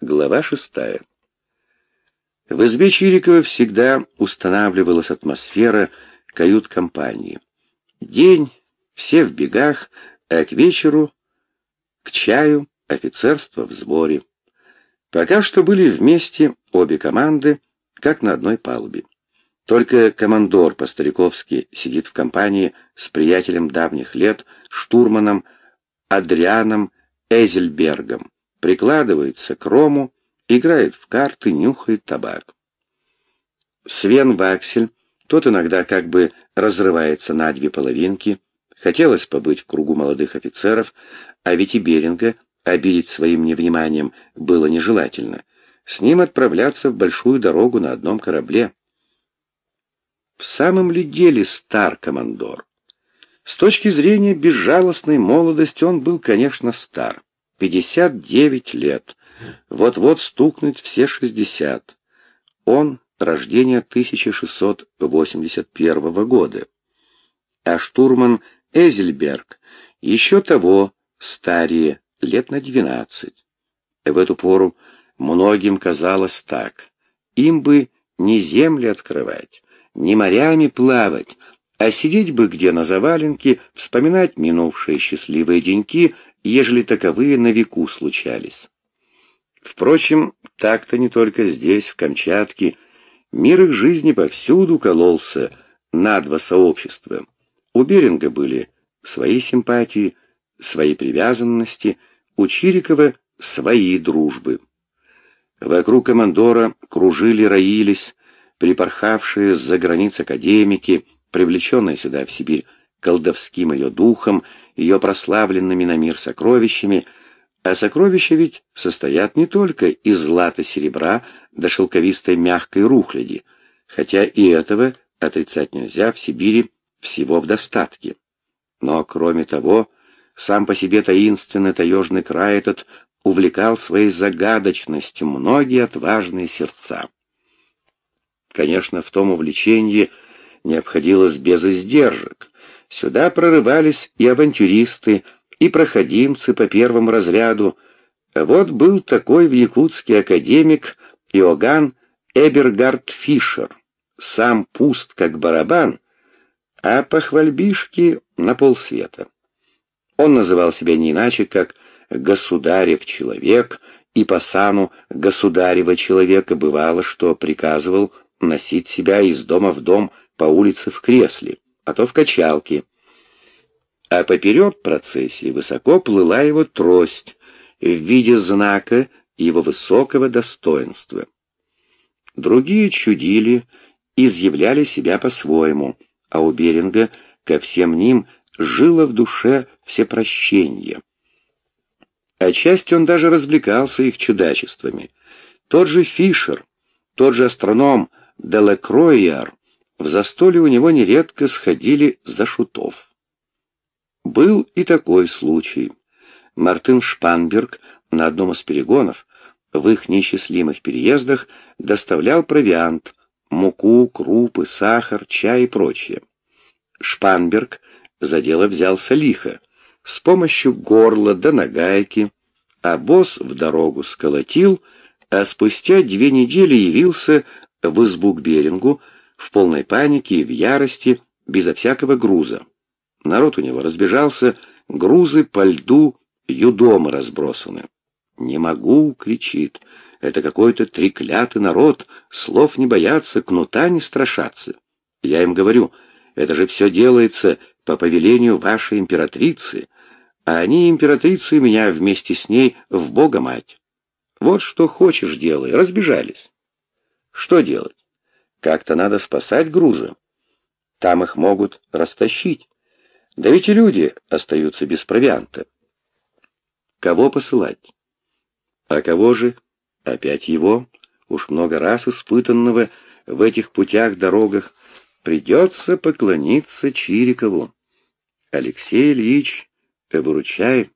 Глава шестая. В избе Чирикова всегда устанавливалась атмосфера кают-компании. День, все в бегах, а к вечеру, к чаю, офицерство в сборе. Пока что были вместе обе команды, как на одной палубе. Только командор по-стариковски сидит в компании с приятелем давних лет, штурманом Адрианом Эзельбергом, прикладывается к рому, играет в карты, нюхает табак. Свен Ваксель, тот иногда как бы разрывается на две половинки, хотелось побыть в кругу молодых офицеров, а ведь и Беринга обидеть своим невниманием было нежелательно. С ним отправляться в большую дорогу на одном корабле. В самом ли деле стар командор? С точки зрения безжалостной молодости он был, конечно, стар. 59 лет. Вот-вот стукнуть все 60. Он рождение 1681 года. А штурман Эзельберг еще того старее, лет на 12. В эту пору многим казалось так. Им бы не земли открывать, не морями плавать, а сидеть бы где на заваленке, вспоминать минувшие счастливые деньки, ежели таковые на веку случались. Впрочем, так-то не только здесь, в Камчатке, мир их жизни повсюду кололся на два сообщества. У Беринга были свои симпатии, свои привязанности, у Чирикова свои дружбы. Вокруг командора кружили, роились, припорхавшие с-за границ академики, привлеченная сюда, в Сибирь, колдовским ее духом, ее прославленными на мир сокровищами, а сокровища ведь состоят не только из злата серебра до шелковистой мягкой рухляди, хотя и этого отрицать нельзя, в Сибири всего в достатке. Но, кроме того, сам по себе таинственный таежный край этот увлекал своей загадочностью многие отважные сердца. Конечно, в том увлечении не обходилось без издержек. Сюда прорывались и авантюристы, и проходимцы по первому разряду. Вот был такой в Якутске академик Иоганн Эбергард Фишер, сам пуст как барабан, а похвальбишки на полсвета. Он называл себя не иначе, как «государев человек», и по сану государева человека бывало, что приказывал носить себя из дома в дом по улице в кресле, а то в качалке. А поперек процессии высоко плыла его трость в виде знака его высокого достоинства. Другие чудили, изъявляли себя по-своему, а у Беринга ко всем ним жило в душе всепрощение. Отчасти он даже развлекался их чудачествами. Тот же Фишер, тот же астроном Делекройер в застолье у него нередко сходили за шутов. Был и такой случай. Мартын Шпанберг на одном из перегонов в их несчастливых переездах доставлял провиант, муку, крупы, сахар, чай и прочее. Шпанберг за дело взялся лихо, с помощью горла до нагайки, а босс в дорогу сколотил, а спустя две недели явился в избу к Берингу, в полной панике и в ярости, безо всякого груза. Народ у него разбежался, грузы по льду юдом разбросаны. «Не могу!» — кричит. «Это какой-то треклятый народ, слов не боятся, кнута не страшатся». Я им говорю, это же все делается по повелению вашей императрицы, а они императрицу и меня вместе с ней в Бога-мать. Вот что хочешь делай, разбежались. Что делать? Как-то надо спасать грузы. Там их могут растащить. Да ведь и люди остаются без провианта. Кого посылать? А кого же? Опять его, уж много раз испытанного в этих путях-дорогах, придется поклониться Чирикову. Алексей Ильич, выручай,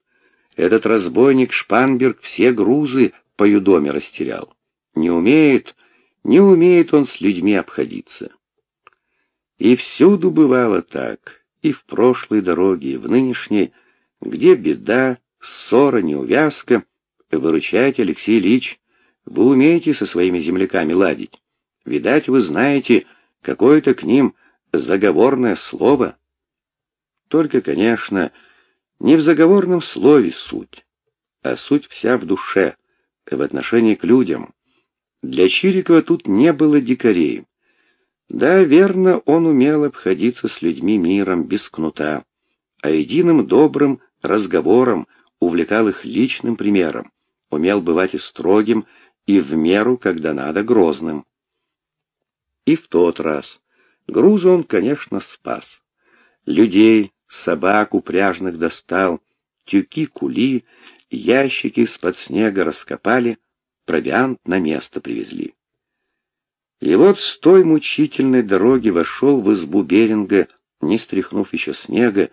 этот разбойник Шпанберг все грузы по юдоме растерял. Не умеет не умеет он с людьми обходиться. И всюду бывало так, и в прошлой дороге, и в нынешней, где беда, ссора, неувязка, выручать Алексей Ильич вы умеете со своими земляками ладить. Видать, вы знаете какое-то к ним заговорное слово. Только, конечно, не в заговорном слове суть, а суть вся в душе, в отношении к людям. Для Чирикова тут не было дикарей. Да, верно, он умел обходиться с людьми миром без кнута, а единым добрым разговором увлекал их личным примером, умел бывать и строгим, и в меру, когда надо, грозным. И в тот раз грузу он, конечно, спас. Людей, собак упряжных достал, тюки кули, ящики из-под снега раскопали, провиант на место привезли. И вот с той мучительной дороги вошел в избу Беринга, не стряхнув еще снега,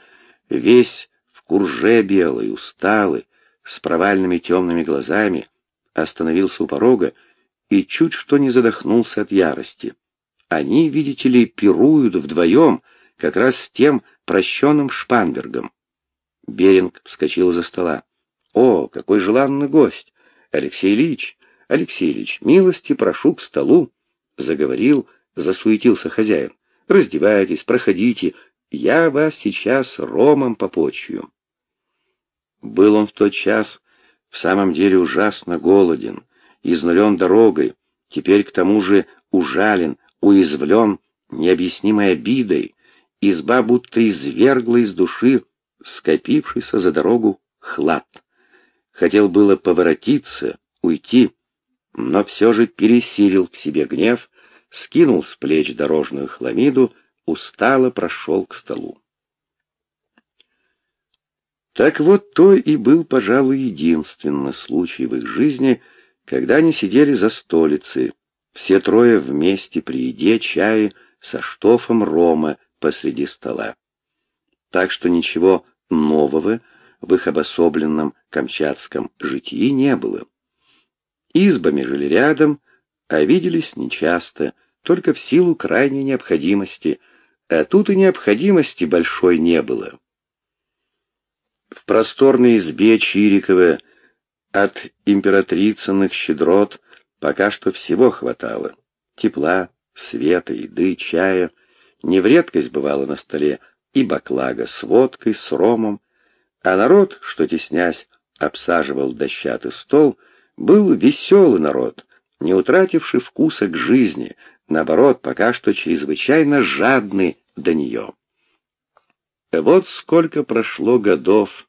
весь в курже белый, усталый, с провальными темными глазами, остановился у порога и чуть что не задохнулся от ярости. Они, видите ли, пируют вдвоем, как раз с тем прощенным Шпанбергом. Беринг вскочил из-за стола. «О, какой желанный гость! Алексей Ильич! Алексей Ильич, милости прошу к столу!» Заговорил, засуетился хозяин. «Раздевайтесь, проходите, я вас сейчас ромом попочью». Был он в тот час в самом деле ужасно голоден, изнурен дорогой, теперь к тому же ужален, уязвлен необъяснимой обидой, изба будто извергла из души скопившийся за дорогу хлад. Хотел было поворотиться, уйти, но все же пересилил в себе гнев, скинул с плеч дорожную хламиду, устало прошел к столу. Так вот, то и был, пожалуй, единственный случай в их жизни, когда они сидели за столицей, все трое вместе при еде, чае, со штофом рома посреди стола. Так что ничего нового в их обособленном камчатском житии не было. Избами жили рядом, а виделись нечасто, только в силу крайней необходимости, а тут и необходимости большой не было. В просторной избе Чирикова от императрицыных щедрот пока что всего хватало. Тепла, света, еды, чая. Не в редкость бывало на столе и баклага с водкой, с ромом. А народ, что теснясь, обсаживал дощатый стол, был веселый народ, не утративший вкуса к жизни, наоборот, пока что чрезвычайно жадный до нее. Вот сколько прошло годов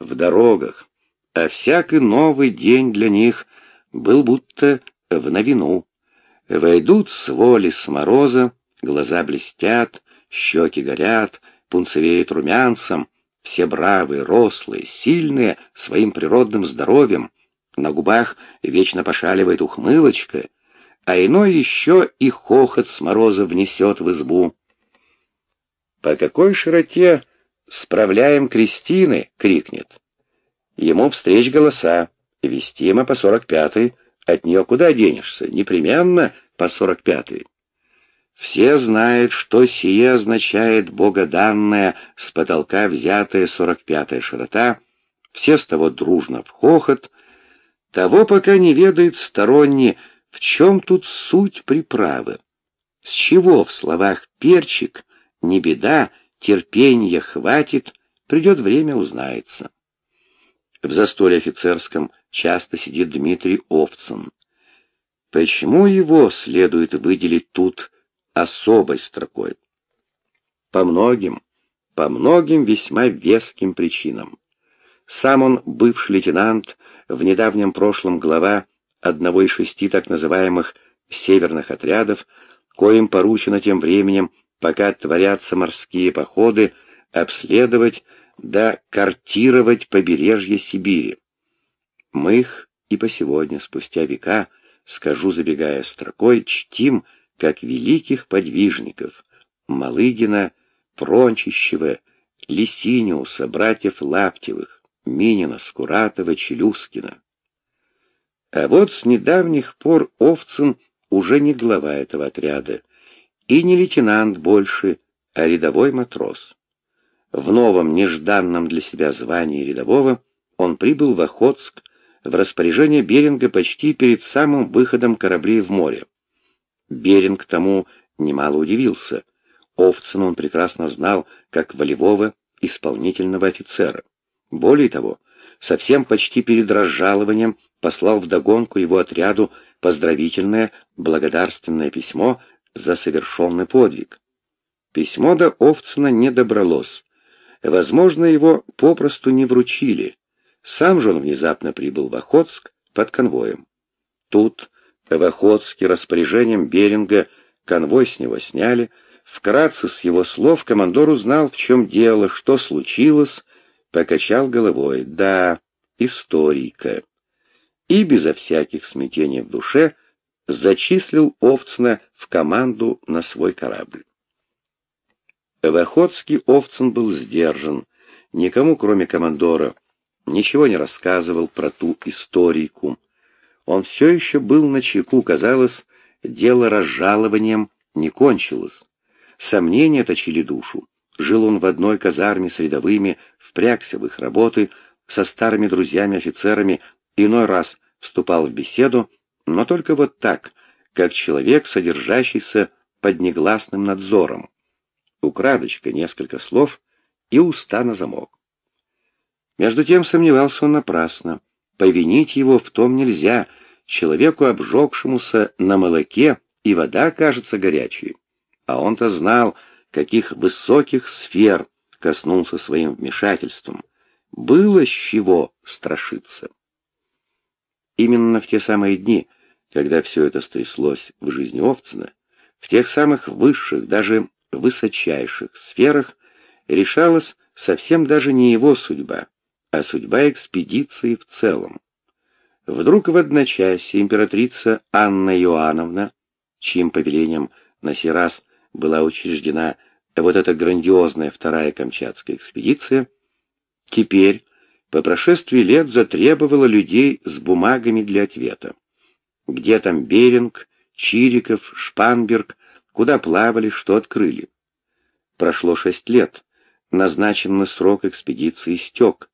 в дорогах, а всякий новый день для них был будто в новину. Войдут с воли с мороза, глаза блестят, щеки горят, пунцевеют румянцем, все бравые, рослые, сильные, своим природным здоровьем, на губах вечно пошаливает ухмылочка, а иной еще и хохот с мороза внесет в избу. «По какой широте справляем Кристины?» — крикнет. Ему встреч голоса. Вестима по сорок пятый. От нее куда денешься? Непременно по сорок пятый. Все знают, что сие означает богоданная, с потолка взятая сорок пятая широта. Все с того дружно в хохот. Того пока не ведают сторонние, в чем тут суть приправы. С чего в словах «перчик» не беда, терпения хватит, придет время узнается. В застолье офицерском часто сидит Дмитрий Овцин. Почему его следует выделить тут особой строкой? По многим, по многим весьма веским причинам. Сам он бывший лейтенант, в недавнем прошлом глава одного из шести так называемых северных отрядов, коим поручено тем временем, пока творятся морские походы, обследовать да картировать побережье Сибири. Мы их и по сегодня, спустя века, скажу, забегая строкой, чтим, как великих подвижников Малыгина, Прончищева, Лисиниуса, братьев Лаптевых, Минина, Скуратова, Челюскина. А вот с недавних пор Овцин уже не глава этого отряда, и не лейтенант больше, а рядовой матрос. В новом, нежданном для себя звании рядового он прибыл в Охотск в распоряжение Беринга почти перед самым выходом кораблей в море. Беринг тому немало удивился. Овцина он прекрасно знал как волевого исполнительного офицера. Более того, совсем почти перед разжалованием послал вдогонку его отряду поздравительное благодарственное письмо за совершенный подвиг. Письмо до Овцина не добралось. Возможно, его попросту не вручили. Сам же он внезапно прибыл в Охотск под конвоем. Тут, в Охотске, распоряжением Беринга, конвой с него сняли. Вкратце с его слов командор узнал, в чем дело, что случилось, покачал головой. Да, историка. И безо всяких смятений в душе зачислил Овцина в команду на свой корабль. В Охотске Овцин был сдержан, никому, кроме командора, ничего не рассказывал про ту историку. Он все еще был на чеку, казалось, дело разжалованием не кончилось. Сомнения точили душу. Жил он в одной казарме с рядовыми, впрягся в их работы, со старыми друзьями-офицерами, иной раз вступал в беседу, но только вот так, как человек, содержащийся под негласным надзором. Украдочка несколько слов и уста на замок. Между тем сомневался он напрасно. Повинить его в том нельзя. Человеку, обжегшемуся на молоке, и вода кажется горячей. А он-то знал, каких высоких сфер коснулся своим вмешательством. Было с чего страшиться. Именно в те самые дни, когда все это стряслось в жизни Овцина, в тех самых высших, даже высочайших сферах решалась совсем даже не его судьба, а судьба экспедиции в целом. Вдруг в одночасье императрица Анна Иоанновна, чьим повелением на сей раз была учреждена вот эта грандиозная вторая Камчатская экспедиция, теперь, по прошествии лет, затребовала людей с бумагами для ответа. Где там Беринг, Чириков, Шпанберг, куда плавали, что открыли. Прошло шесть лет, назначенный срок экспедиции истек,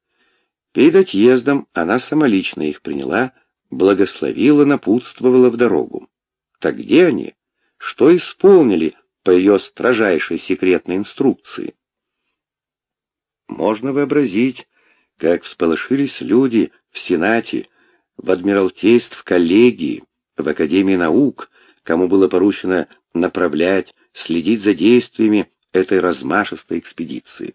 Перед отъездом она самолично их приняла, благословила, напутствовала в дорогу. Так где они? Что исполнили по ее строжайшей секретной инструкции? Можно вообразить, как всполошились люди в Сенате, в Адмиралтейств коллегии, в Академии наук, кому было поручено направлять, следить за действиями этой размашистой экспедиции.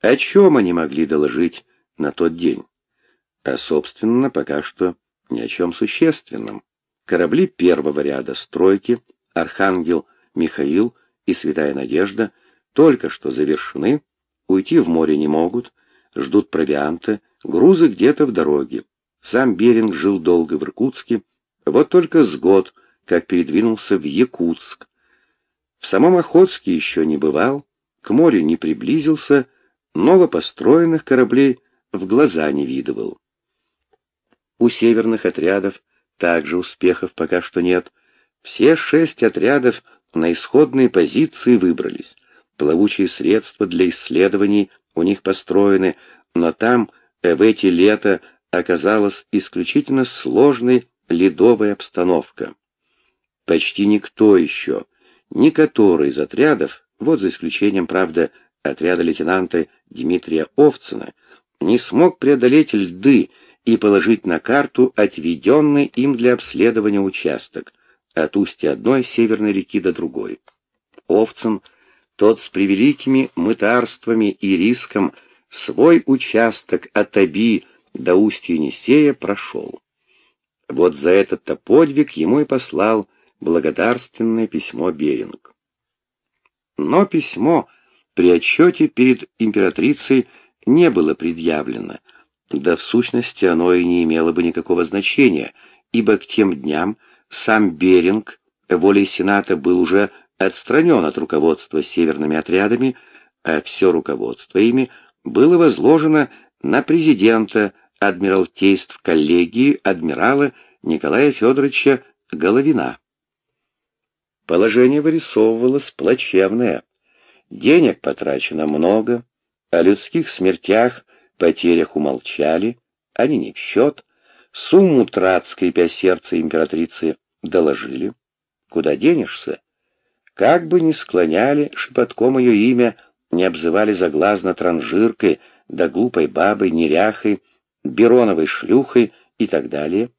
О чем они могли доложить на тот день. А, собственно, пока что ни о чем существенном. Корабли первого ряда стройки «Архангел», «Михаил» и «Святая Надежда» только что завершены, уйти в море не могут, ждут провианта, грузы где-то в дороге. Сам Беринг жил долго в Иркутске, вот только с год, как передвинулся в Якутск. В самом Охотске еще не бывал, к морю не приблизился, новопостроенных кораблей в глаза не видывал. У северных отрядов также успехов пока что нет. Все шесть отрядов на исходные позиции выбрались. Плавучие средства для исследований у них построены, но там э, в эти лета оказалась исключительно сложной ледовая обстановка. Почти никто еще, ни который из отрядов, вот за исключением, правда, отряда лейтенанта Дмитрия Овцина, не смог преодолеть льды и положить на карту отведенный им для обследования участок от устья одной северной реки до другой. Овцин, тот с превеликими мытарствами и риском, свой участок от Аби до устья Енисея прошел. Вот за этот-то подвиг ему и послал благодарственное письмо Беринг. Но письмо при отчете перед императрицей не было предъявлено, да в сущности оно и не имело бы никакого значения, ибо к тем дням сам Беринг волей Сената был уже отстранен от руководства северными отрядами, а все руководство ими было возложено на президента Адмиралтейств коллегии адмирала Николая Федоровича Головина. Положение вырисовывалось плачевное. Денег потрачено много, о людских смертях, потерях умолчали, они не в счет, сумму трат, скрипя сердце императрицы, доложили. Куда денешься? Как бы ни склоняли шепотком ее имя, не обзывали заглазно транжиркой, да глупой бабой, неряхой, Бероновой шлюхой и так далее,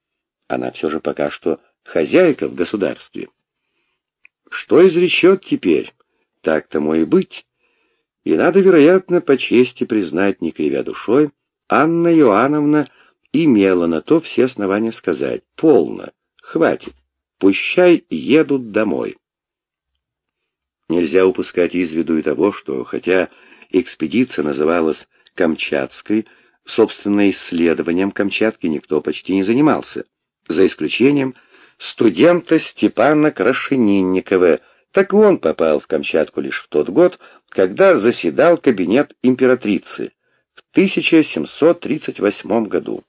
она все же пока что хозяйка в государстве. Что изречет теперь? Так тому и быть. И надо, вероятно, по чести признать, не кривя душой, Анна Иоанновна имела на то все основания сказать «полно, хватит, пущай едут домой». Нельзя упускать из виду и того, что, хотя экспедиция называлась Камчатской, собственно, исследованием Камчатки никто почти не занимался, за исключением студента Степана Крашенинникова, так он попал в Камчатку лишь в тот год, когда заседал кабинет императрицы в 1738 году.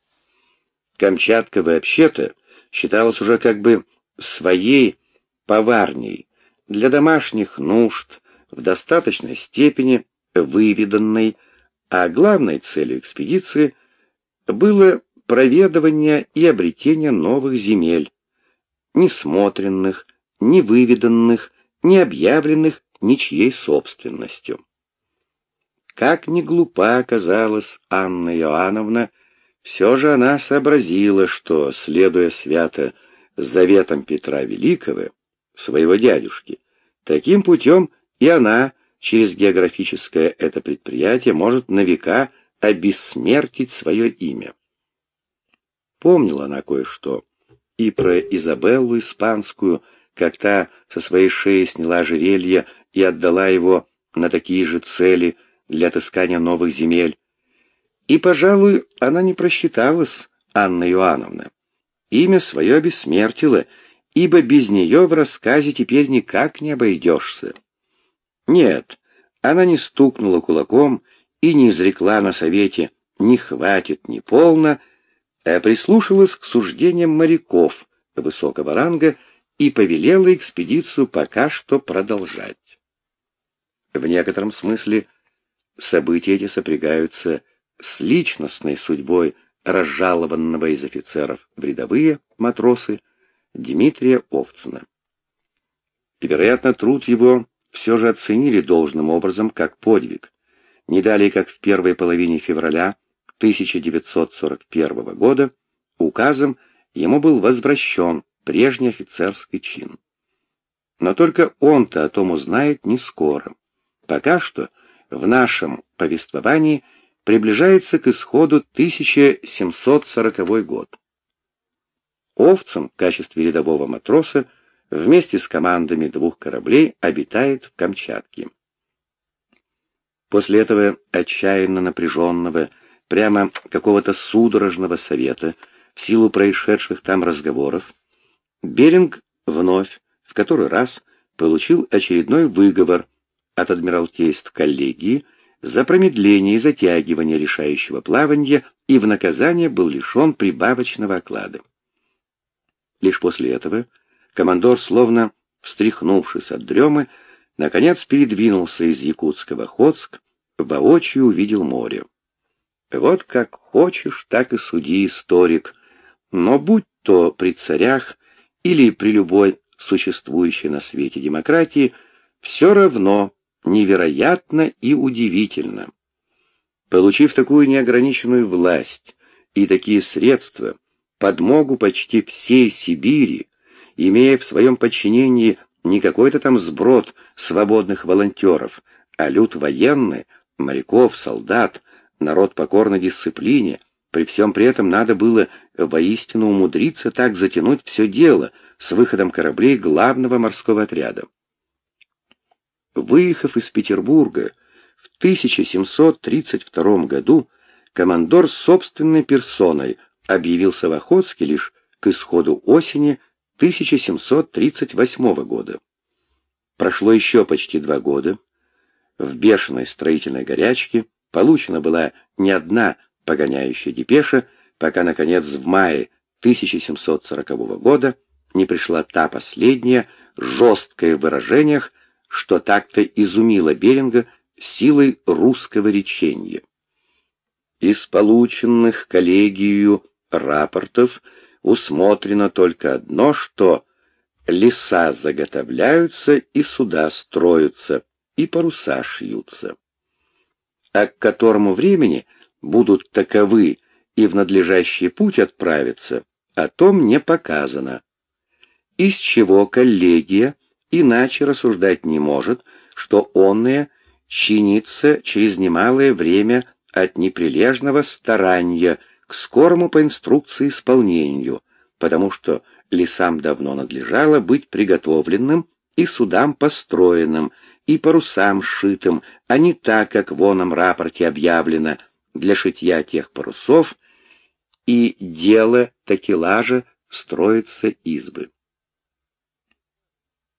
Камчатка вообще-то считалась уже как бы своей поварней, для домашних нужд, в достаточной степени выведанной, а главной целью экспедиции было проведывание и обретение новых земель, несмотренных, невыведанных, не объявленных ничьей собственностью. Как ни глупа оказалась Анна Иоанновна, все же она сообразила, что, следуя свято заветам Петра Великого, своего дядюшки. Таким путем и она через географическое это предприятие может на века обессмертить свое имя. Помнила она кое-что и про Изабеллу Испанскую, как та со своей шеи сняла ожерелье и отдала его на такие же цели для отыскания новых земель. И, пожалуй, она не просчиталась, Анна Иоанновна. Имя свое обессмертила, ибо без нее в рассказе теперь никак не обойдешься. Нет, она не стукнула кулаком и не изрекла на совете «не хватит, не полно», а прислушалась к суждениям моряков высокого ранга и повелела экспедицию пока что продолжать. В некотором смысле события эти сопрягаются с личностной судьбой разжалованного из офицеров в рядовые матросы Дмитрия Овцина. Вероятно, труд его все же оценили должным образом как подвиг. Не далее, как в первой половине февраля 1941 года, указом ему был возвращен прежний офицерский чин. Но только он-то о том узнает не скоро. Пока что в нашем повествовании приближается к исходу 1740 год. Овцем в качестве рядового матроса вместе с командами двух кораблей обитает в Камчатке. После этого отчаянно напряженного, прямо какого-то судорожного совета, в силу происшедших там разговоров, Беринг вновь, в который раз, получил очередной выговор от Адмиралтейств коллегии за промедление и затягивание решающего плавания и в наказание был лишен прибавочного оклада. Лишь после этого командор, словно встряхнувшись от дремы, наконец передвинулся из Якутска в Охотск, воочию увидел море. Вот как хочешь, так и суди, историк, но будь то при царях или при любой существующей на свете демократии, все равно невероятно и удивительно. Получив такую неограниченную власть и такие средства, подмогу почти всей Сибири, имея в своем подчинении не какой-то там сброд свободных волонтеров, а люд военный, моряков, солдат, народ покорной дисциплине, при всем при этом надо было воистину умудриться так затянуть все дело с выходом кораблей главного морского отряда. Выехав из Петербурга в 1732 году, командор собственной персоной объявился в Охотске лишь к исходу осени 1738 года. Прошло еще почти два года. В бешеной строительной горячке получена была не одна погоняющая депеша, пока, наконец, в мае 1740 года не пришла та последняя, жесткая в выражениях, что так-то изумило Беринга силой русского речения. Из полученных коллегию рапортов усмотрено только одно, что леса заготовляются и суда строятся, и паруса шьются. А к которому времени будут таковы и в надлежащий путь отправиться, о том не показано. Из чего коллегия иначе рассуждать не может, что онное чинится через немалое время от неприлежного старания к скорому по инструкции исполнению, потому что лесам давно надлежало быть приготовленным и судам построенным, и парусам сшитым, а не так, как в оном рапорте объявлено, для шитья тех парусов и дело такелажа строится избы.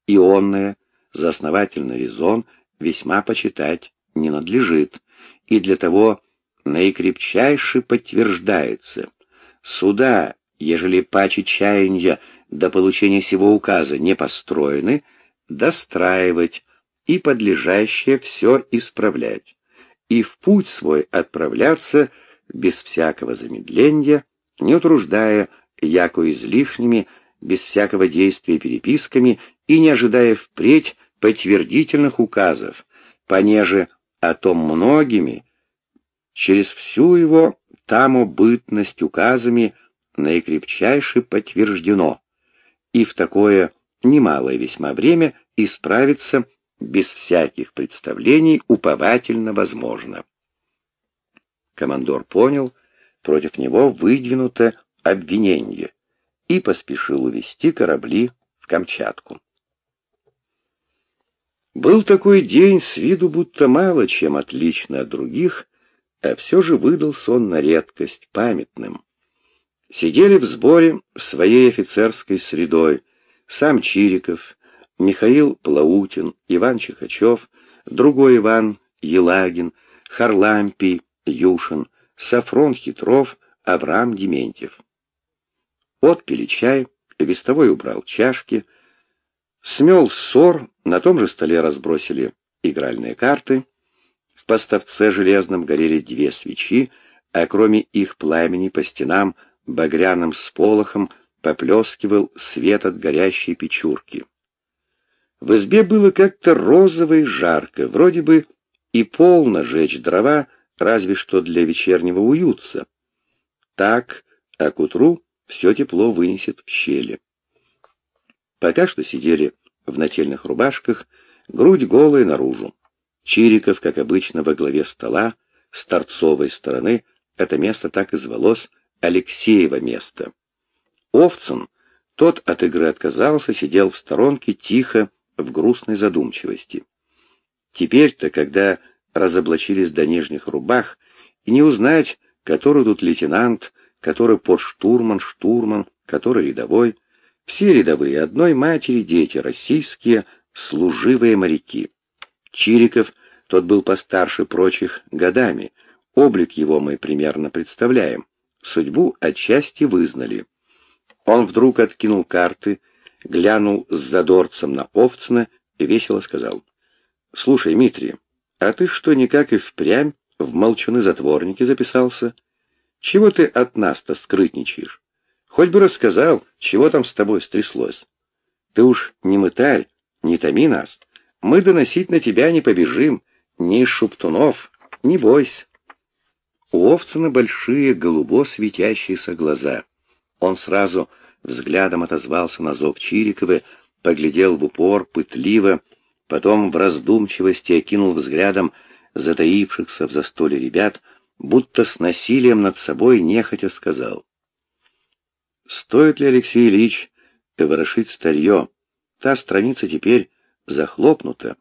Ионное за основательный резон весьма почитать не надлежит, и для того наикрепчайше подтверждается. Суда, ежели паче чаяния до получения сего указа не построены, достраивать и подлежащее все исправлять, и в путь свой отправляться без всякого замедления, не утруждая яко излишними, без всякого действия переписками и не ожидая впредь подтвердительных указов, понеже о том многими, через всю его тамобытность указами наикрепчайше подтверждено, и в такое немалое весьма время исправиться без всяких представлений уповательно возможно. Командор понял, против него выдвинуто обвинение, и поспешил увести корабли в Камчатку. Был такой день с виду будто мало чем отличный от других, а все же выдался он на редкость памятным. Сидели в сборе своей офицерской средой сам Чириков, Михаил Плаутин, Иван Чехачев, другой Иван Елагин, Харлампий, Юшин, Сафрон Хитров, Авраам Дементьев. Отпили чай, вестовой убрал чашки, смел ссор, на том же столе разбросили игральные карты, в поставце железном горели две свечи, а кроме их пламени по стенам багряным сполохом поплескивал свет от горящей печурки. В избе было как-то розово и жарко, вроде бы и полно жечь дрова, разве что для вечернего уютца. Так, а к утру все тепло вынесет в щели. Пока что сидели в нательных рубашках, грудь голая наружу. Чириков, как обычно, во главе стола, с торцовой стороны, это место так и звалось Алексеево место. Овцин, тот от игры отказался, сидел в сторонке тихо, в грустной задумчивости. Теперь-то, когда разоблачились до нижних рубах, и не узнать, который тут лейтенант, который подштурман, штурман, который рядовой, все рядовые одной матери дети, российские служивые моряки. Чириков, тот был постарше прочих годами, облик его мы примерно представляем, судьбу отчасти вызнали. Он вдруг откинул карты, глянул с задорцем на Овцина и весело сказал, «Слушай, Митрий, а ты что, никак и впрямь в молчуны-затворники записался? Чего ты от нас-то скрытничаешь? Хоть бы рассказал, чего там с тобой стряслось. Ты уж не мытарь, не томи нас, мы доносить на тебя не побежим, ни шуптунов, не бойся. У Овцина большие голубо светящиеся глаза. Он сразу взглядом отозвался на зов Чириковы, поглядел в упор, пытливо, потом в раздумчивости окинул взглядом затаившихся в застоле ребят, будто с насилием над собой нехотя сказал. «Стоит ли, Алексей Ильич, ворошить старье? Та страница теперь захлопнута.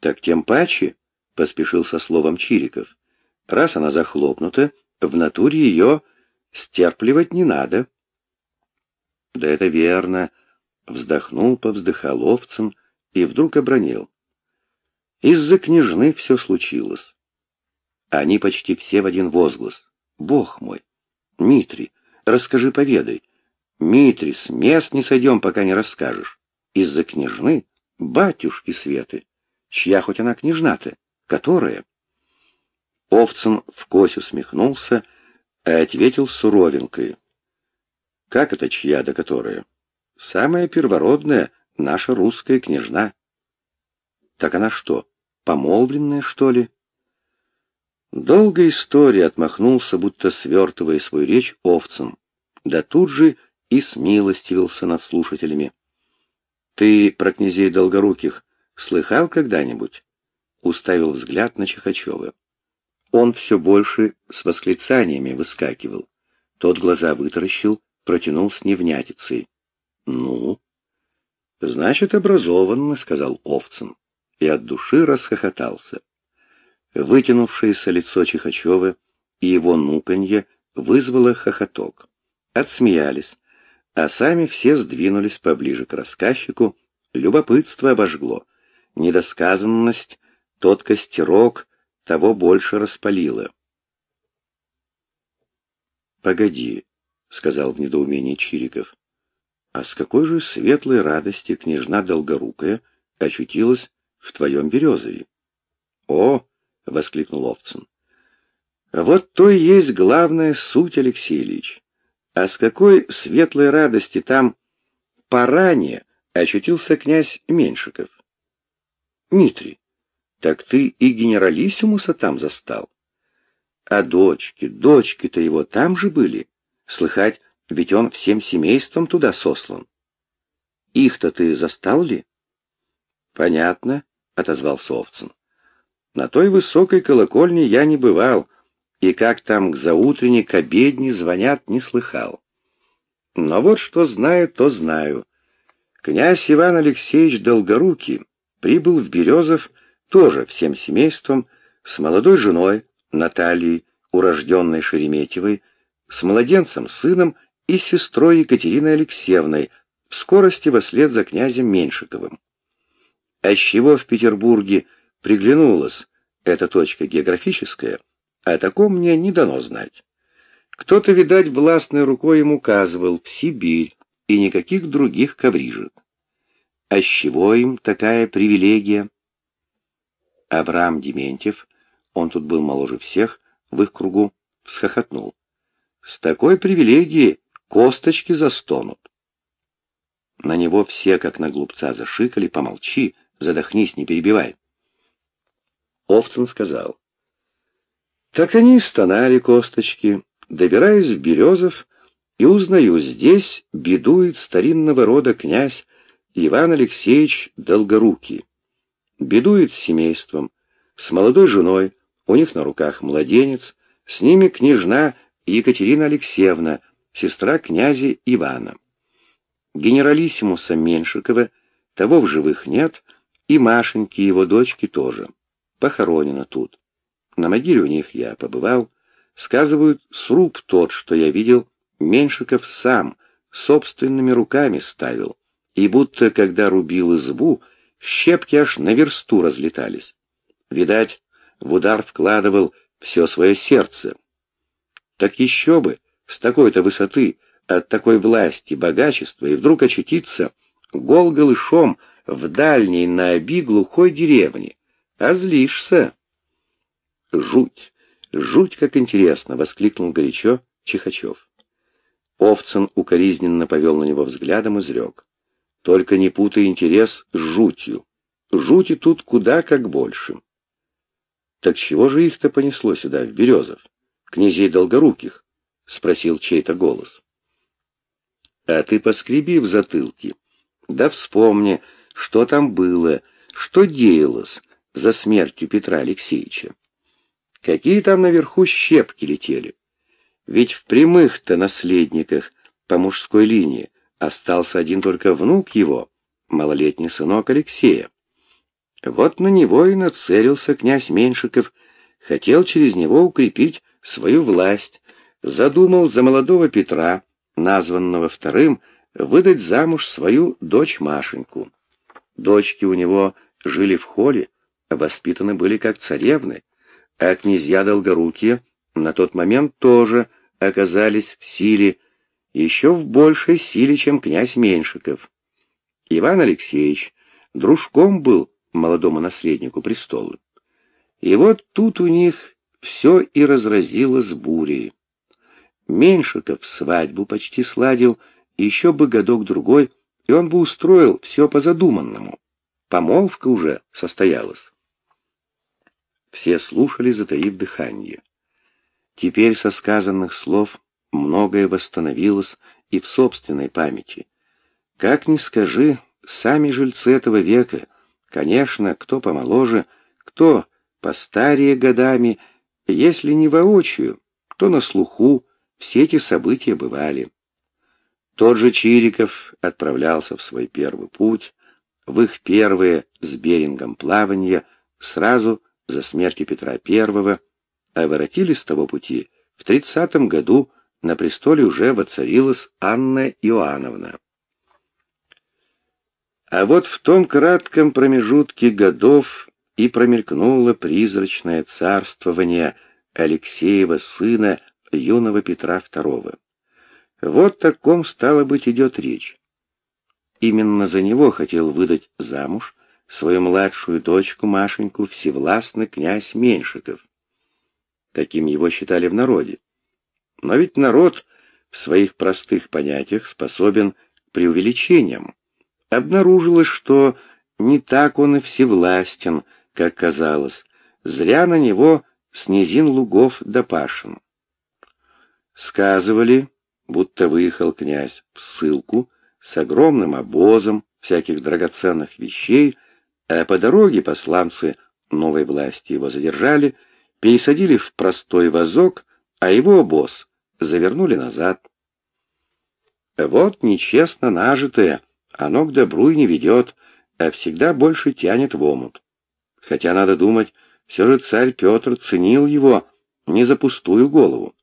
Так тем паче, — поспешил со словом Чириков, — раз она захлопнута, в натуре ее стерпливать не надо. Да это верно, — вздохнул, повздыхал овцем и вдруг обронил. Из-за княжны все случилось. Они почти все в один возглас. Бог мой! Митри, расскажи, поведай. Митри, с мест не сойдем, пока не расскажешь. Из-за княжны? батюшки Светы, чья хоть она княжна-то, которая? Овцин в кость усмехнулся, а ответил суровенькой. «Как это чья, да которая?» «Самая первородная, наша русская княжна». «Так она что, помолвленная, что ли?» Долгая история отмахнулся, будто свертывая свою речь овцам, да тут же и смилостивился над слушателями. «Ты про князей Долгоруких слыхал когда-нибудь?» Уставил взгляд на Чехачева. Он все больше с восклицаниями выскакивал. Тот глаза вытаращил, протянул с невнятицей. «Ну?» «Значит, образованно», — сказал Овцин, и от души расхохотался. Вытянувшееся лицо Чихачева и его нуканье вызвало хохоток. Отсмеялись, а сами все сдвинулись поближе к рассказчику, любопытство обожгло, недосказанность, тот костерок, того больше распалило. «Погоди», — сказал в недоумении Чириков, — «а с какой же светлой радости княжна Долгорукая очутилась в твоем Березове?» «О!» — воскликнул Овцин. «Вот то и есть главная суть, Алексей Ильич. А с какой светлой радости там поранее очутился князь Меньшиков?» «Митрий, так ты и генералиссимуса там застал. А дочки, дочки-то его там же были. Слыхать, ведь он всем семейством туда сослан. Их-то ты застал ли? Понятно, — отозвался Овцин. На той высокой колокольне я не бывал, и как там к заутренней, к обедне звонят, не слыхал. Но вот что знаю, то знаю. Князь Иван Алексеевич Долгорукий прибыл в Березов тоже всем семейством, с молодой женой Натальей, урожденной Шереметьевой, с младенцем сыном и сестрой Екатериной Алексеевной, в скорости вслед за князем Меньшиковым. А с чего в Петербурге приглянулась эта точка географическая, о таком мне не дано знать. Кто-то, видать, властной рукой им указывал в Сибирь и никаких других коврижек. А с чего им такая привилегия? Авраам Дементьев, он тут был моложе всех, в их кругу, всхохотнул. С такой привилегией косточки застонут. На него все, как на глупца, зашикали, помолчи, задохнись, не перебивай. Овцин сказал. Так они стонали косточки, добираясь в Березов, и узнаю, здесь бедует старинного рода князь Иван Алексеевич Долгорукий бедует с семейством, с молодой женой, у них на руках младенец, с ними княжна Екатерина Алексеевна, сестра князя Ивана. Генералиссимуса Меншикова, того в живых нет, и Машеньки, его дочки тоже. Похоронено тут. На могиле у них я побывал. Сказывают, сруб тот, что я видел, Меншиков сам собственными руками ставил. И будто, когда рубил избу, Щепки аж на версту разлетались. Видать, в удар вкладывал все свое сердце. Так еще бы, с такой-то высоты, от такой власти, богачества, и вдруг очутиться гол голышом в дальней на оби глухой деревне. А злишься. Жуть, жуть, как интересно, — воскликнул горячо Чихачев. Овцин укоризненно повел на него взглядом и зрек. Только не путай интерес с жутью. Жути тут куда как больше. Так чего же их-то понесло сюда, в Березов? Князей Долгоруких? — спросил чей-то голос. А ты поскреби в затылке. Да вспомни, что там было, что деялось за смертью Петра Алексеевича. Какие там наверху щепки летели. Ведь в прямых-то наследниках по мужской линии Остался один только внук его, малолетний сынок Алексея. Вот на него и нацелился князь Меньшиков, хотел через него укрепить свою власть, задумал за молодого Петра, названного вторым, выдать замуж свою дочь Машеньку. Дочки у него жили в холе, воспитаны были как царевны, а князья Долгорукие на тот момент тоже оказались в силе, еще в большей силе, чем князь Меньшиков. Иван Алексеевич дружком был молодому наследнику престола. И вот тут у них все и разразилось бурей. Меньшиков свадьбу почти сладил, еще бы годок-другой, и он бы устроил все по задуманному. Помолвка уже состоялась. Все слушали, затаив дыхание. Теперь со сказанных слов многое восстановилось и в собственной памяти. Как ни скажи, сами жильцы этого века, конечно, кто помоложе, кто постарее годами, если не воочию, то на слуху все эти события бывали. Тот же Чириков отправлялся в свой первый путь, в их первые с Берингом плавания, сразу за смертью Петра I, а воротились с того пути в тридцатом году на престоле уже воцарилась Анна Иоанновна. А вот в том кратком промежутке годов и промелькнуло призрачное царствование Алексеева сына юного Петра II. Вот таком, стало быть, идет речь. Именно за него хотел выдать замуж свою младшую дочку Машеньку всевластный князь Меньшиков. Таким его считали в народе. Но ведь народ в своих простых понятиях способен к преувеличениям. Обнаружилось, что не так он и всевластен, как казалось. Зря на него с низин лугов допашен. Сказывали, будто выехал князь в ссылку с огромным обозом всяких драгоценных вещей, а по дороге посланцы новой власти его задержали, пересадили в простой вазок, а его обоз завернули назад. Вот нечестно нажитое, оно к добру и не ведет, а всегда больше тянет в омут. Хотя, надо думать, все же царь Петр ценил его не за пустую голову.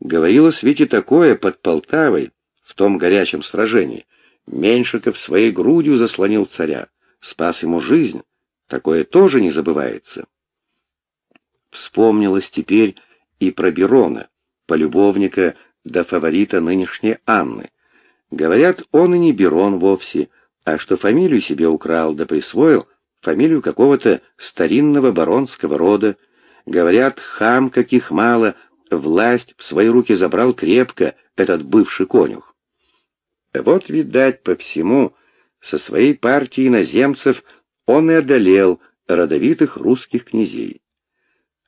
Говорилось ведь и такое под Полтавой, в том горячем сражении. Меньшиков своей грудью заслонил царя, спас ему жизнь. Такое тоже не забывается. Вспомнилось теперь и про Берона, полюбовника до фаворита нынешней Анны. Говорят, он и не Берон вовсе, а что фамилию себе украл да присвоил, фамилию какого-то старинного баронского рода. Говорят, хам каких мало, власть в свои руки забрал крепко этот бывший конюх. Вот, видать, по всему, со своей партией иноземцев он и одолел родовитых русских князей.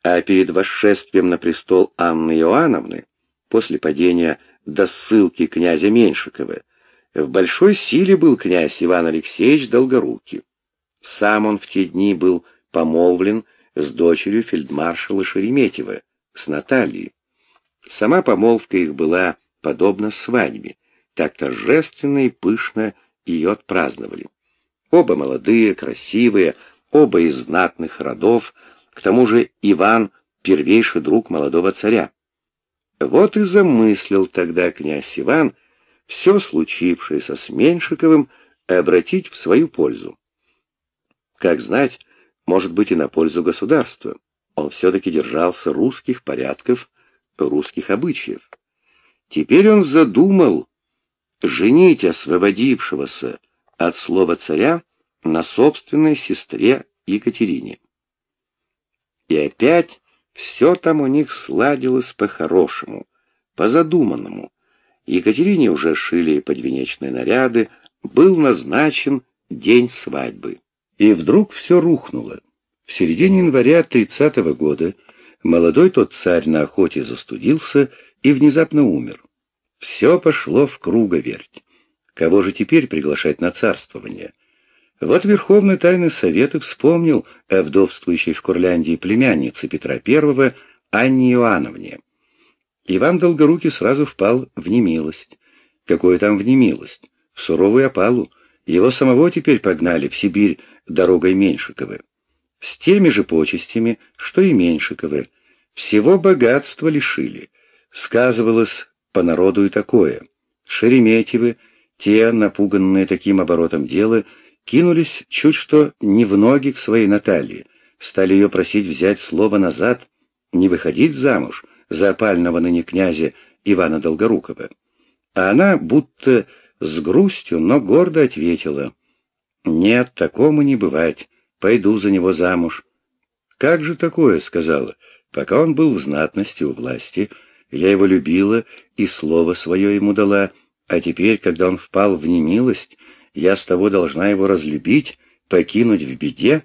А перед восшествием на престол Анны Иоанновны, после падения до ссылки князя Меньшикова, в большой силе был князь Иван Алексеевич Долгорукий. Сам он в те дни был помолвлен с дочерью фельдмаршала Шереметьева, с Натальей. Сама помолвка их была подобна свадьбе, так торжественно и пышно ее отпраздновали. Оба молодые, красивые, оба из знатных родов, к тому же Иван — первейший друг молодого царя. Вот и замыслил тогда князь Иван все случившееся с Меньшиковым обратить в свою пользу. Как знать, может быть и на пользу государства. Он все-таки держался русских порядков русских обычаев. Теперь он задумал женить освободившегося от слова царя на собственной сестре Екатерине. И опять все там у них сладилось по-хорошему, по-задуманному. Екатерине уже шили подвенечные наряды, был назначен день свадьбы. И вдруг все рухнуло. В середине января тридцатого года Молодой тот царь на охоте застудился и внезапно умер. Все пошло в круговерть. Кого же теперь приглашать на царствование? Вот Верховный Тайный Совет и вспомнил о вдовствующей в Курляндии племяннице Петра I Анне Иоанновне. Иван Долгорукий сразу впал в немилость. Какое там в немилость? В суровую опалу. Его самого теперь погнали в Сибирь дорогой Меньшиковы. С теми же почестями, что и Меньшиковы, всего богатства лишили. Сказывалось по народу и такое. Шереметьевы, те, напуганные таким оборотом дела, кинулись чуть что не в ноги к своей Наталье, стали ее просить взять слово назад, не выходить замуж за опального ныне князя Ивана Долгорукова. А она будто с грустью, но гордо ответила, «Нет, такому не бывать, пойду за него замуж». «Как же такое?» — сказала. Пока он был в знатности у власти, Я его любила и слово свое ему дала, а теперь, когда он впал в немилость, я с того должна его разлюбить, покинуть в беде?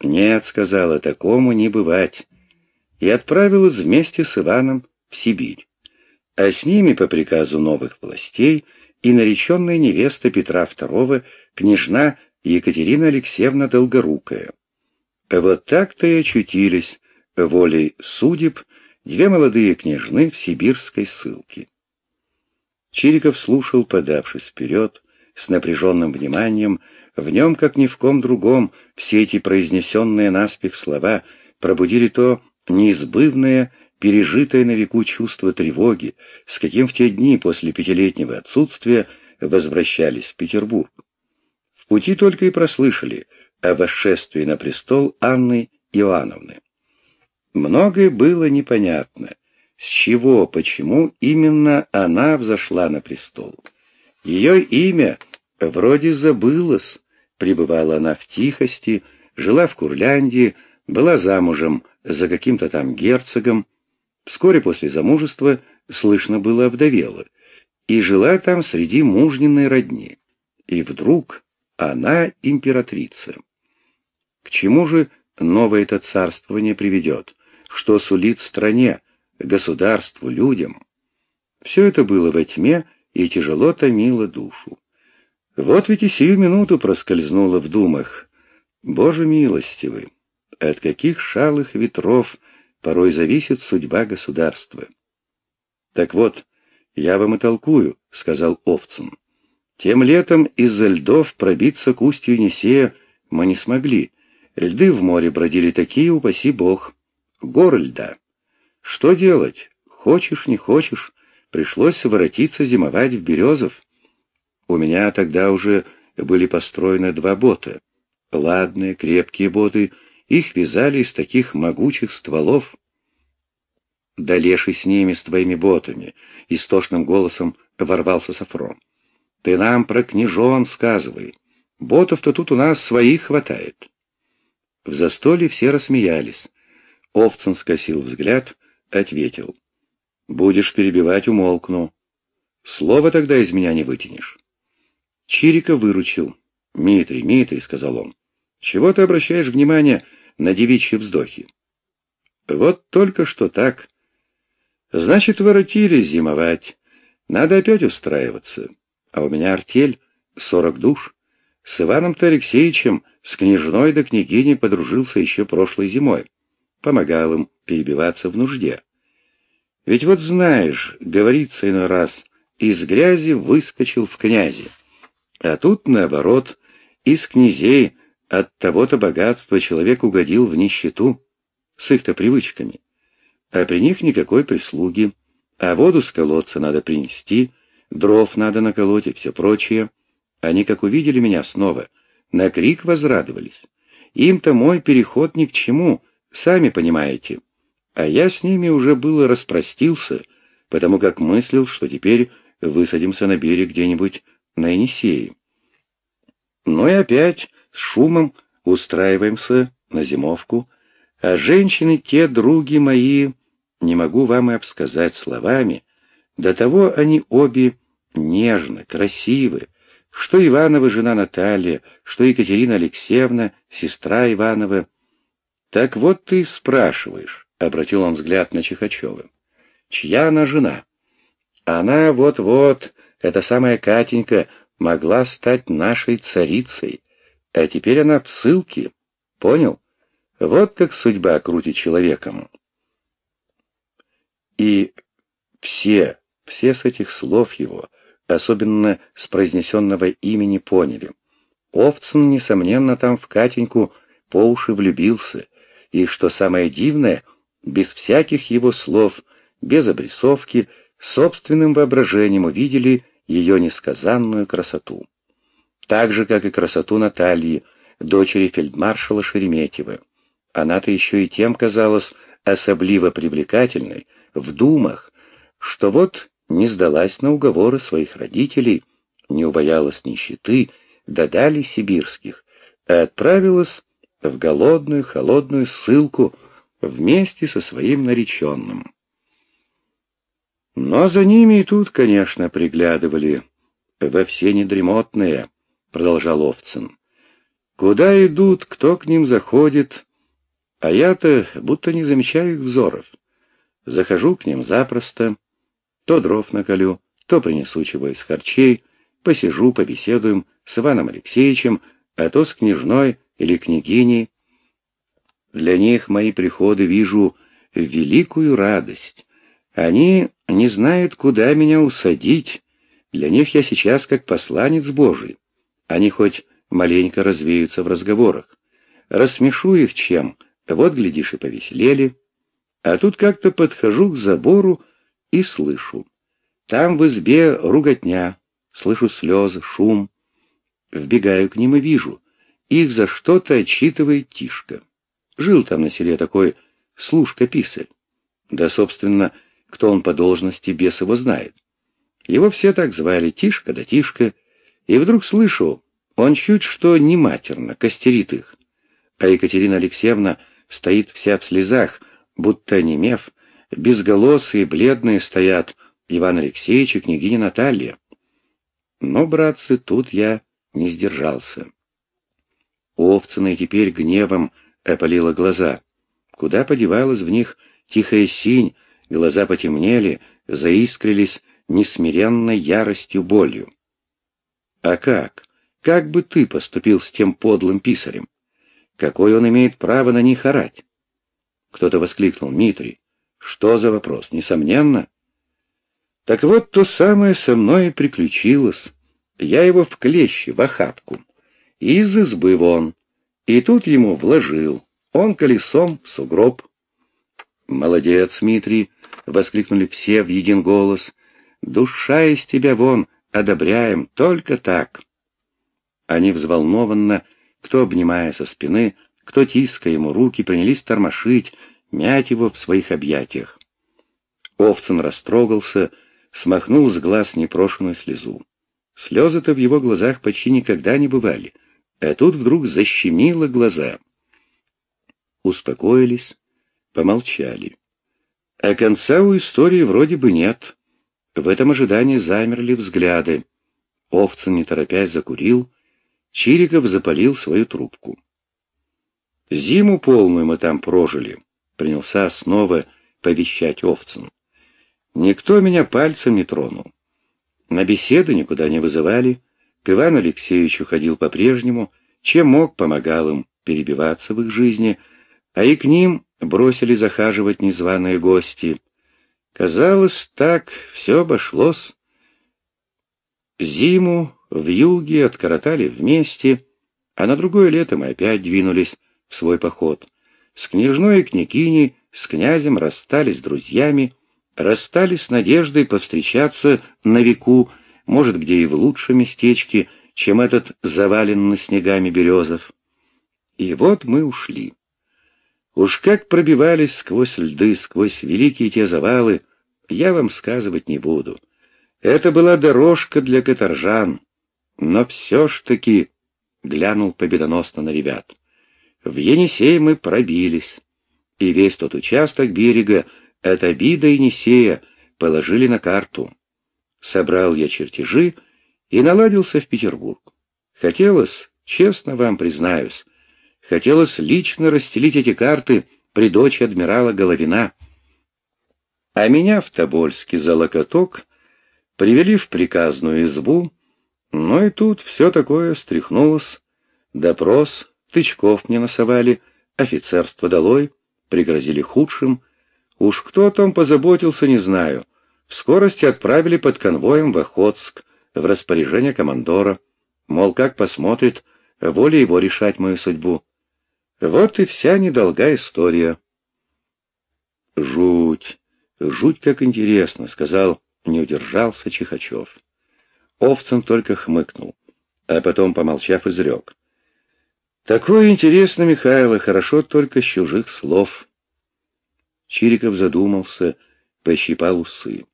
Нет, сказала, такому не бывать. И отправилась вместе с Иваном в Сибирь. А с ними, по приказу новых властей, и нареченная невеста Петра II, княжна Екатерина Алексеевна Долгорукая. Вот так-то и очутились, волей судеб, две молодые княжны в сибирской ссылке. Чириков слушал, подавшись вперед, с напряженным вниманием, в нем, как ни в ком другом, все эти произнесенные наспех слова пробудили то неизбывное, пережитое на веку чувство тревоги, с каким в те дни после пятилетнего отсутствия возвращались в Петербург. В пути только и прослышали о восшествии на престол Анны Иоанновны. Многое было непонятно, с чего, почему именно она взошла на престол. Ее имя вроде забылось, пребывала она в тихости, жила в Курляндии, была замужем за каким-то там герцогом, вскоре после замужества слышно было овдовела, и жила там среди мужниной родни. И вдруг она императрица. К чему же новое это царствование приведет? Что сулит стране, государству, людям? Все это было во тьме и тяжело томило душу. Вот ведь и сию минуту проскользнуло в думах. Боже милостивый, от каких шалых ветров порой зависит судьба государства. Так вот, я вам и толкую, — сказал Овцин. Тем летом из-за льдов пробиться к устью Енисея мы не смогли. Льды в море бродили такие, упаси бог. Гор льда. Что делать? Хочешь, не хочешь, пришлось воротиться зимовать в Березов. У меня тогда уже были построены два бота. Ладные, крепкие боты, их вязали из таких могучих стволов. «Да леший с ними, с твоими ботами!» — истошным голосом ворвался Сафрон. «Ты нам про княжон сказывай. Ботов-то тут у нас своих хватает». В застолье все рассмеялись. Овцин скосил взгляд, ответил. «Будешь перебивать, умолкну. Слово тогда из меня не вытянешь». Чирика выручил. «Митрий, Митрий», — сказал он, — «чего ты обращаешь внимание на девичьи вздохи?» «Вот только что так. Значит, воротились зимовать. Надо опять устраиваться. А у меня артель сорок душ. С Иваном-то Алексеевичем, с княжной до княгини подружился еще прошлой зимой. Помогал им перебиваться в нужде. Ведь вот знаешь, говорится иной раз, из грязи выскочил в князи. А тут, наоборот, из князей от того-то богатства человек угодил в нищету, с их-то привычками а при них никакой прислуги, а воду с колодца надо принести, дров надо наколоть и все прочее. Они, как увидели меня снова, на крик возрадовались. Им-то мой переход ни к чему, сами понимаете. А я с ними уже было распростился, потому как мыслил, что теперь высадимся на берег где-нибудь на Енисее. Ну и опять с шумом устраиваемся на зимовку, а женщины те, други мои, не могу вам и обсказать словами, до того они обе нежны, красивы, что Иванова жена Наталья, что Екатерина Алексеевна, сестра Иванова. Так вот ты спрашиваешь, — обратил он взгляд на Чихачева, — чья она жена? Она вот-вот, эта самая Катенька, могла стать нашей царицей, а теперь она в ссылке, понял? Вот как судьба крутит человеком. И все, все с этих слов его, особенно с произнесенного имени, поняли. Овцин, несомненно, там в Катеньку по уши влюбился, и, что самое дивное, без всяких его слов, без обрисовки, собственным воображением увидели ее несказанную красоту. Так же, как и красоту Натальи, дочери фельдмаршала Шереметьева. Она-то еще и тем казалась особливо привлекательной, в думах, что вот не сдалась на уговоры своих родителей, не убоялась нищеты, додали сибирских, а отправилась в голодную холодную ссылку вместе со своим нареченным. Но за ними и тут, конечно, приглядывали. Во все недремотные, — продолжал Овцин. Куда идут, кто к ним заходит, а я-то будто не замечаю их взоров. Захожу к ним запросто, то дров наколю, то принесу чего из харчей, посижу, побеседуем с Иваном Алексеевичем, а то с княжной или княгиней. Для них мои приходы вижу великую радость. Они не знают, куда меня усадить. Для них я сейчас как посланец Божий. Они хоть маленько развеются в разговорах. Рассмешу их чем, вот, глядишь, и повеселели. А тут как-то подхожу к забору и слышу. Там в избе руготня, слышу слезы, шум. Вбегаю к ним и вижу. Их за что-то отчитывает Тишка. Жил там на селе такой служка-писарь. Да, собственно, кто он по должности, бес его знает. Его все так звали, Тишка да Тишка. И вдруг слышу, он чуть что не матерно, костерит их. А Екатерина Алексеевна стоит вся в слезах, будто немев, безголосые, бледные стоят Иван Алексеевич и княгиня Наталья. Но, братцы, тут я не сдержался. Овцина теперь гневом опалила глаза. Куда подевалась в них тихая синь, глаза потемнели, заискрились несмиренной яростью болью. А как? Как бы ты поступил с тем подлым писарем? Какой он имеет право на них орать? Кто-то воскликнул. Митрий, что за вопрос? Несомненно. Так вот, то самое со мной и приключилось. Я его в клещи, в охапку. Из избы вон. И тут ему вложил. Он колесом в сугроб. «Молодец, Митрий!» — воскликнули все в един голос. «Душа из тебя вон, одобряем, только так!» Они взволнованно, кто обнимая со спины, кто тиская ему руки, принялись тормошить, мять его в своих объятиях. Овцин растрогался, смахнул с глаз непрошенную слезу. Слезы-то в его глазах почти никогда не бывали, а тут вдруг защемило глаза. Успокоились, помолчали. А конца у истории вроде бы нет. В этом ожидании замерли взгляды. Овцин, не торопясь, закурил, Чириков запалил свою трубку. «Зиму полную мы там прожили», — принялся снова повещать Овцин. «Никто меня пальцем не тронул. На беседы никуда не вызывали, к Ивану Алексеевичу ходил по-прежнему, чем мог, помогал им перебиваться в их жизни, а и к ним бросили захаживать незваные гости. Казалось, так все обошлось. Зиму в юге откоротали вместе, а на другое лето мы опять двинулись в свой поход. С княжной и княгиней, с князем расстались друзьями, расстались с надеждой повстречаться на веку, может, где и в лучшем местечке, чем этот заваленный снегами березов. И вот мы ушли. Уж как пробивались сквозь льды, сквозь великие те завалы, я вам сказывать не буду. Это была дорожка для каторжан, но все ж таки глянул победоносно на ребят. В Енисей мы пробились, и весь тот участок берега от обида Енисея положили на карту. Собрал я чертежи и наладился в Петербург. Хотелось, честно вам признаюсь, хотелось лично расстелить эти карты при дочи адмирала Головина. А меня в Тобольске за локоток привели в приказную избу, но и тут все такое стряхнулось. Допрос, тычков мне насовали, офицерство долой, пригрозили худшим. Уж кто о том позаботился, не знаю. В скорости отправили под конвоем в Охотск, в распоряжение командора. Мол, как посмотрит, воля его решать мою судьбу. Вот и вся недолгая история. Жуть, жуть как интересно, сказал, не удержался Чихачев. Овцин только хмыкнул, а потом, помолчав, изрек. «Такое интересно, Михайло, хорошо только с чужих слов». Чириков задумался, пощипал усы.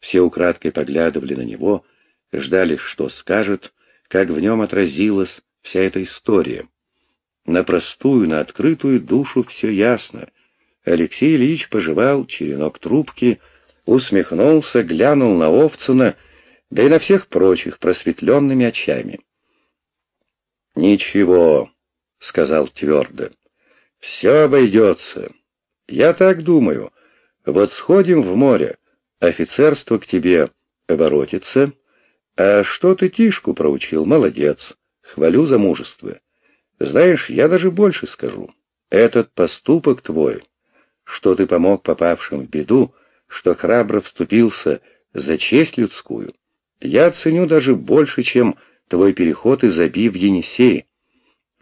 Все украдкой поглядывали на него, ждали, что скажет, как в нем отразилась вся эта история. На простую, на открытую душу все ясно. Алексей Ильич пожевал черенок трубки, усмехнулся, глянул на Овцина, да и на всех прочих просветленными очами. «Ничего», — сказал твердо, — «все обойдется. Я так думаю. Вот сходим в море, офицерство к тебе воротится. А что ты Тишку проучил, молодец. Хвалю за мужество. Знаешь, я даже больше скажу. Этот поступок твой, что ты помог попавшим в беду, что храбро вступился за честь людскую, я ценю даже больше, чем твой переход из Аби в Енисей.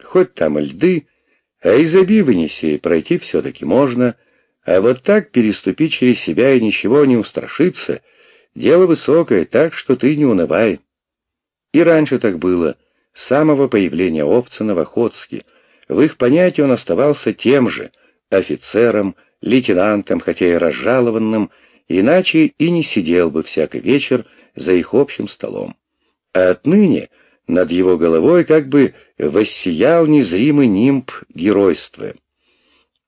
Хоть там льды, а из Аби в Енисей пройти все-таки можно, а вот так переступить через себя и ничего не устрашиться — дело высокое, так что ты не унывай. И раньше так было, с самого появления Овцина в Охотске. В их понятии он оставался тем же — офицером, лейтенантом, хотя и разжалованным, иначе и не сидел бы всякий вечер за их общим столом. А отныне над его головой как бы воссиял незримый нимб геройства.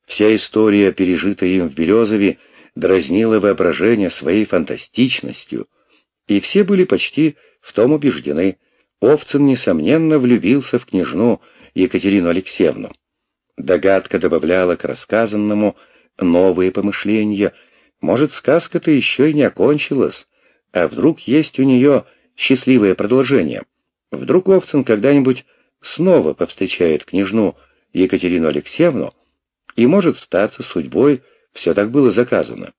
Вся история, пережитая им в Березове, дразнила воображение своей фантастичностью, и все были почти в том убеждены. Овцин, несомненно, влюбился в княжну Екатерину Алексеевну. Догадка добавляла к рассказанному новые помышления. Может, сказка-то еще и не окончилась, а вдруг есть у нее счастливое продолжение? Вдруг Овцин когда-нибудь снова повстречает княжну Екатерину Алексеевну, и может статься судьбой, все так было заказано.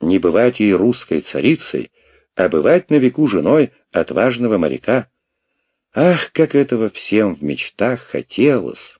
Не бывать ей русской царицей, а бывать на веку женой отважного моряка. Ах, как этого всем в мечтах хотелось!